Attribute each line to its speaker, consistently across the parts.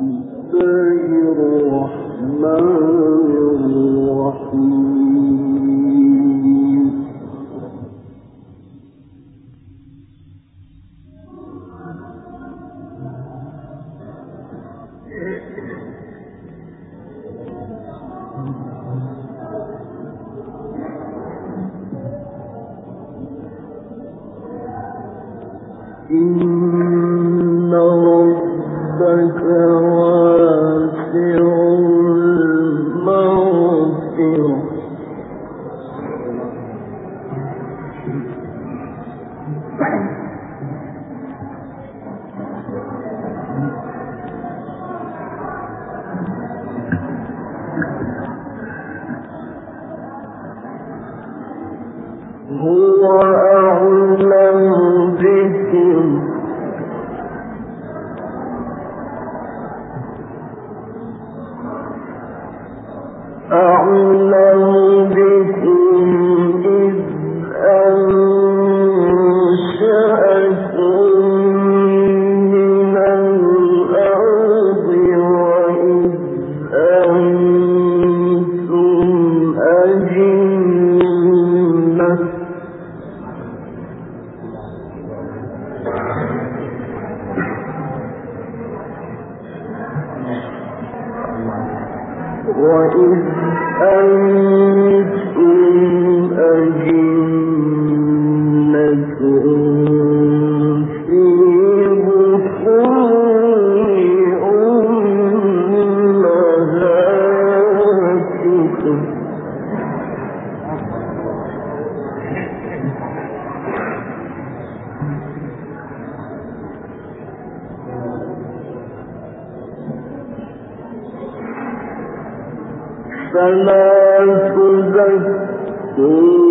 Speaker 1: الله الرحمن الرحيم. فلا تزكوا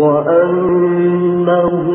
Speaker 1: وأنه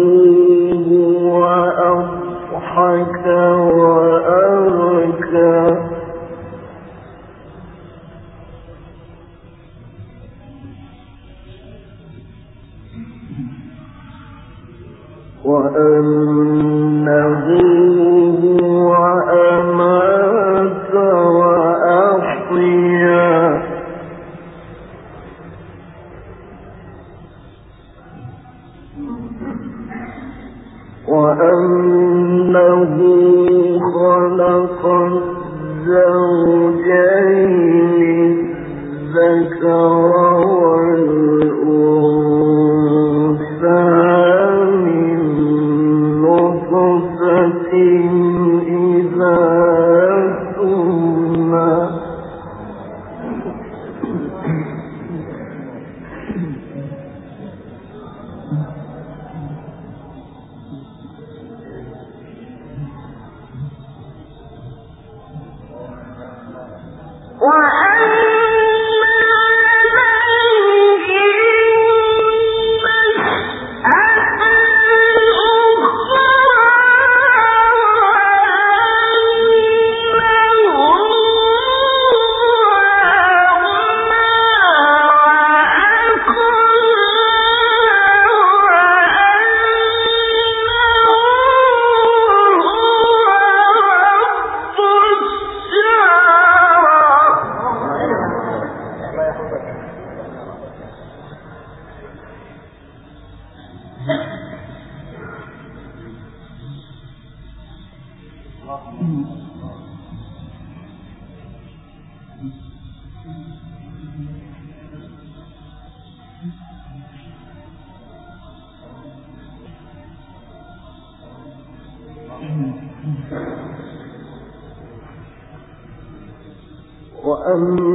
Speaker 1: وأن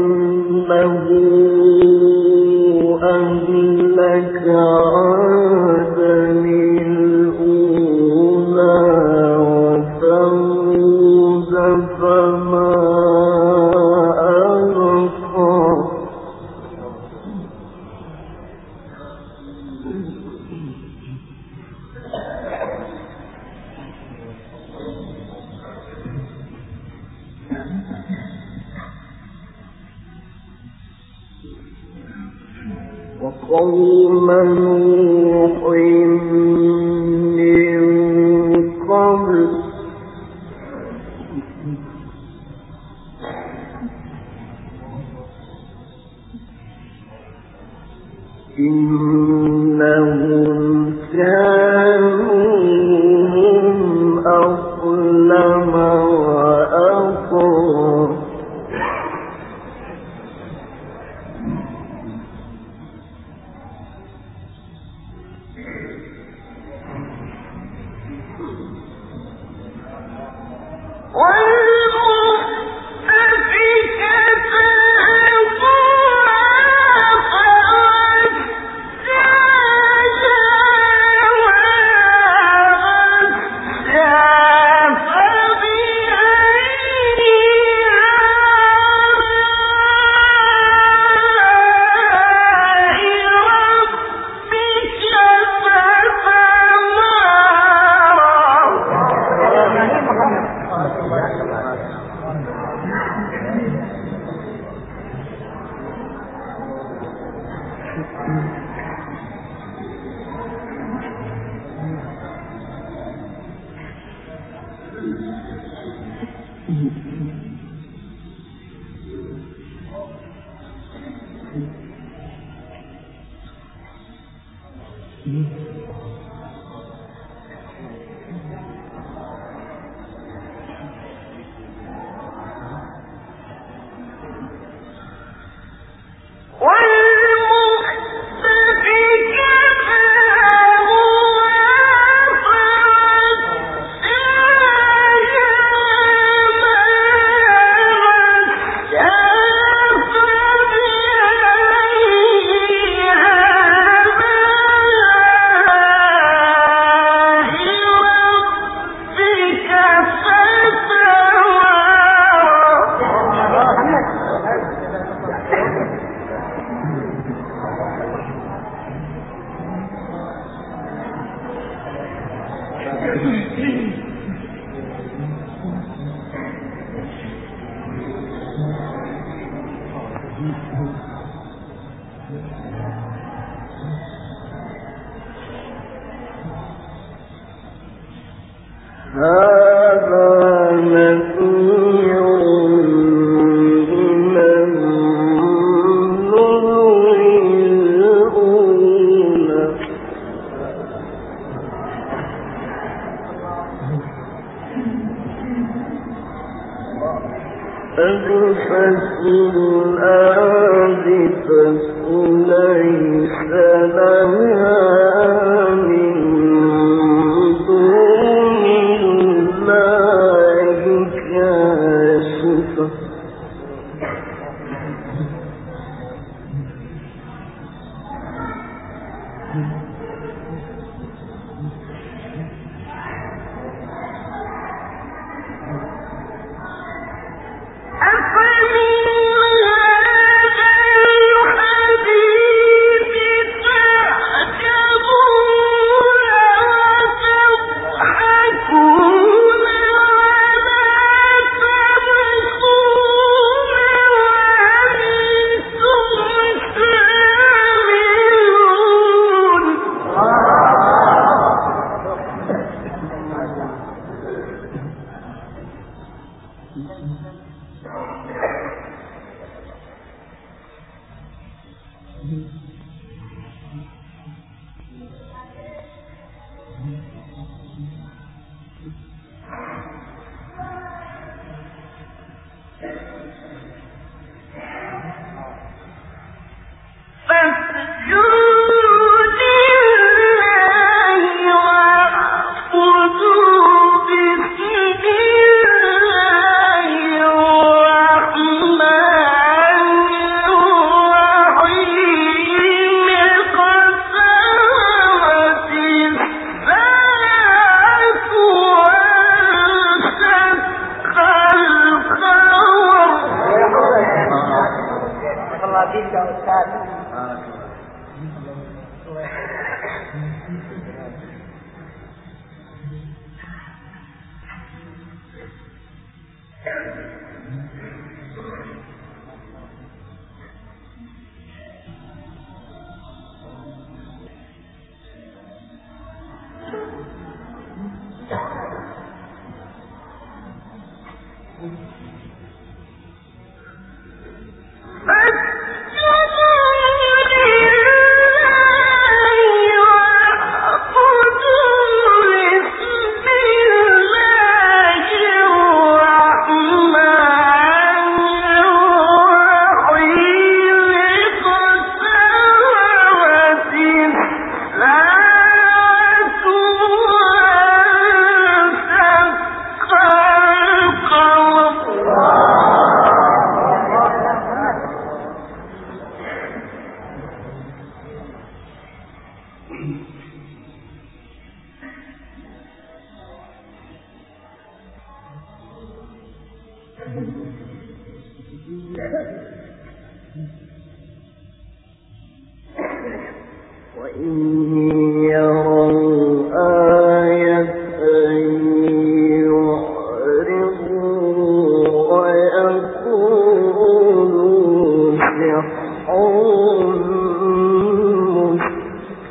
Speaker 1: وقوم نوح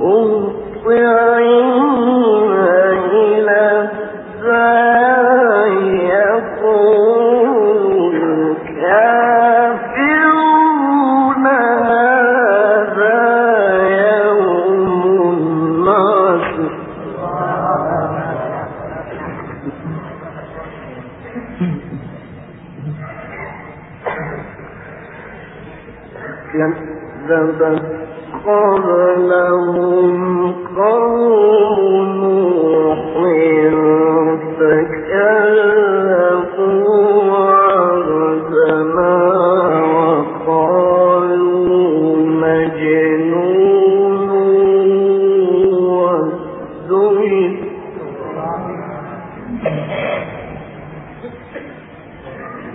Speaker 1: كذبت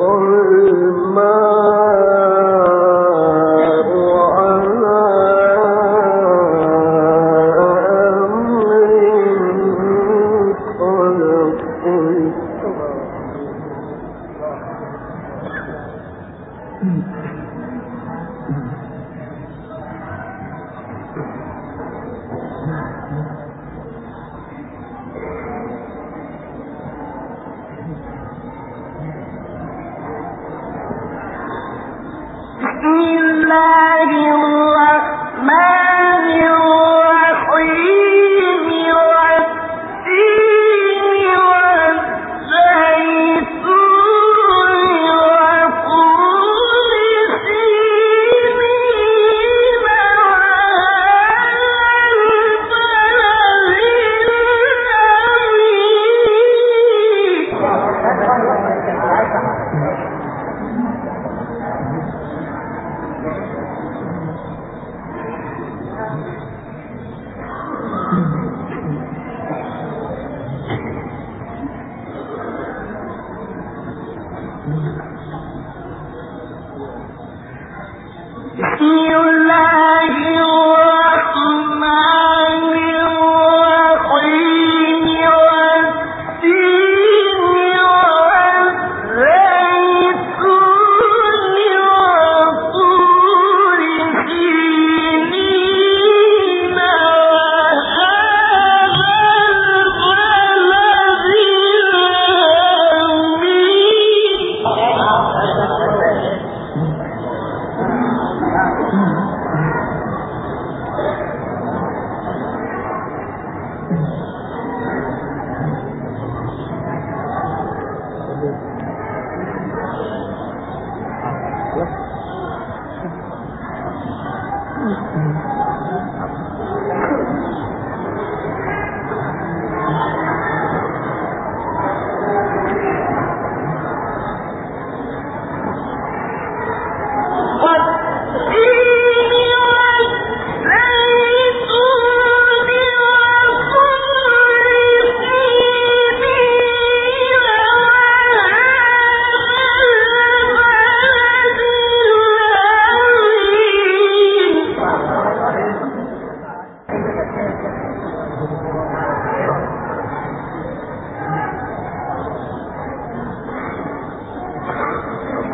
Speaker 1: قل ما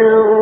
Speaker 1: يَحْذَرُ